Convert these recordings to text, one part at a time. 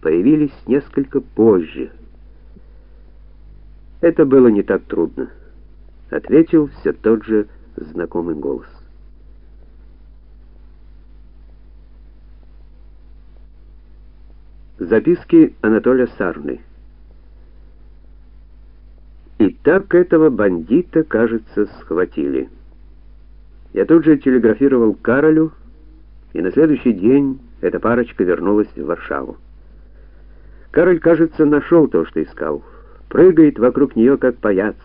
появились несколько позже. Это было не так трудно, ответил все тот же знакомый голос. Записки Анатолия Сарны. И так этого бандита, кажется, схватили. Я тут же телеграфировал Каролю, и на следующий день эта парочка вернулась в Варшаву. Кароль, кажется, нашел то, что искал. Прыгает вокруг нее как паяц.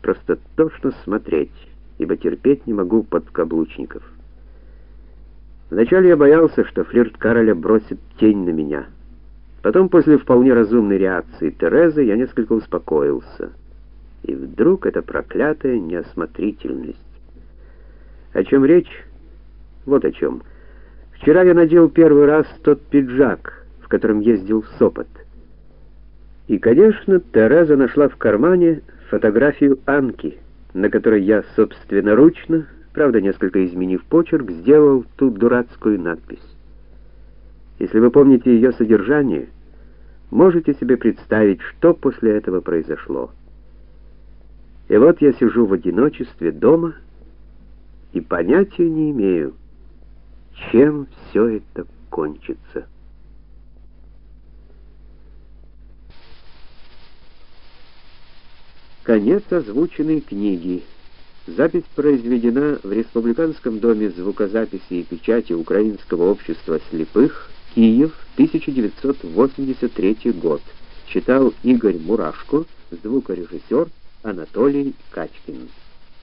Просто тошно смотреть, ибо терпеть не могу подкаблучников. Вначале я боялся, что флирт Кароля бросит тень на меня. Потом, после вполне разумной реакции Терезы, я несколько успокоился. И вдруг эта проклятая неосмотрительность. О чем речь? Вот о чем. Вчера я надел первый раз тот пиджак, котором ездил в Сопот. И, конечно, Тереза нашла в кармане фотографию Анки, на которой я собственноручно, правда, несколько изменив почерк, сделал ту дурацкую надпись. Если вы помните ее содержание, можете себе представить, что после этого произошло. И вот я сижу в одиночестве дома и понятия не имею, чем все это кончится. Конец озвученной книги. Запись произведена в Республиканском доме звукозаписи и печати Украинского общества слепых, Киев, 1983 год. Читал Игорь Мурашко, звукорежиссер Анатолий Качкин.